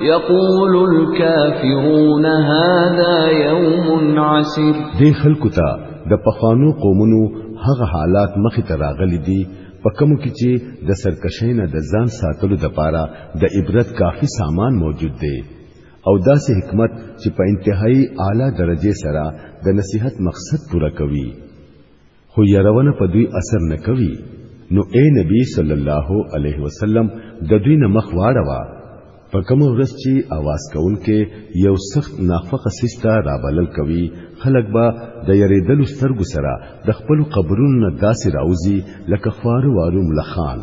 یقول الكافرون هذا یوم عسر دی خلکو ته د پخوانو قومونو هغه حالات مخې ته راغلي دي په کوم کې چې د سرکشۍ نه د ځان ساتلو لپاره د عبرت کافي سامان موجود دی او داسې حکمت چې په انتهایی اعلی درجه سره د نصیحت مقصد پوره کوي خو يرونه په دوی اثر نه کوي نو اے نبی صلی الله علیه وسلم د دوی نه مخ واړوا په کوم ورځ چې आवाज کوونکې یو سخت نافقه سیستا رابلل کوي خلک به د یریدلو سترګو سره د خپل قبرونو نه داسې راوځي لکه خوارو وارو ملخان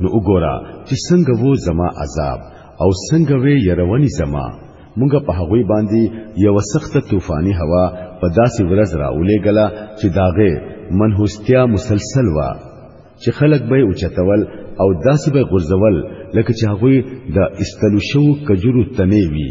نو وګوره چې څنګه وو زما عذاب او څنګه وې يرونی زما مونږ په هغه باندې یو سخت طوفاني هوا په داسې ورځ راولې غلا چې داغه منحوستیا مسلسل وا چې خلک به اوچتول او داسې به غرزول لکه چې هغه د استلو شو کجورو تنه وی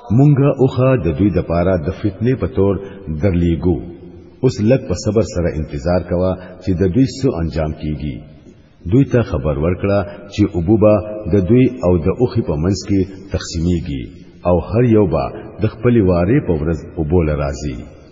مونږه اوخه د دوی د پاره د فتنې په تور درلیګو اوس لک په صبر سره انتظار کوا چې د دوی سو انجام کیږي دوی ته خبر ورکړه چې ابوبا د دوی او د اوخي په منځ کې تقسیمیږي او هر یو با د خپل واره په ورځ وبول راځي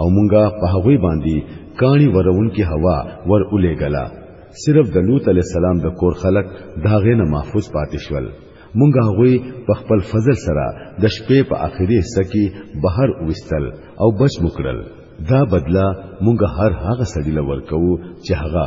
او مونږه په هغه باندې کانی ورون کې هوا ور اولې غلا صرف د لوط علی السلام د کور خلق داغه نه محفوظ پاتې شول مونږه هغه په خپل فضل سره د شپې په اخیری حصہ کې بهر وستل او بچ مکړل دا بدلا مونږه هر هغه سړي لور کوو چې هغه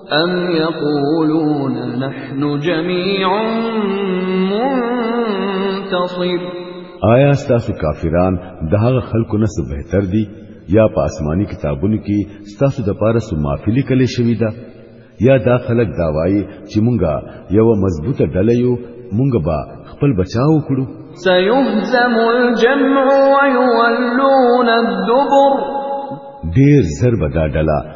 ام یقولون نحن جميع منتصر آیا ستاسو کافران د هغه خلکو نه څه بهتر دي یا په آسماني کتابونو کې ستاسو د پاره سو معافي لیکل شوې ده یا دا خلک دا وایي چې مونږه یو مضبوطه ډله یو مونږ به خپل بچاو کړو سيهزم الجمع ويولون الدبر ډیر زر به دا ډله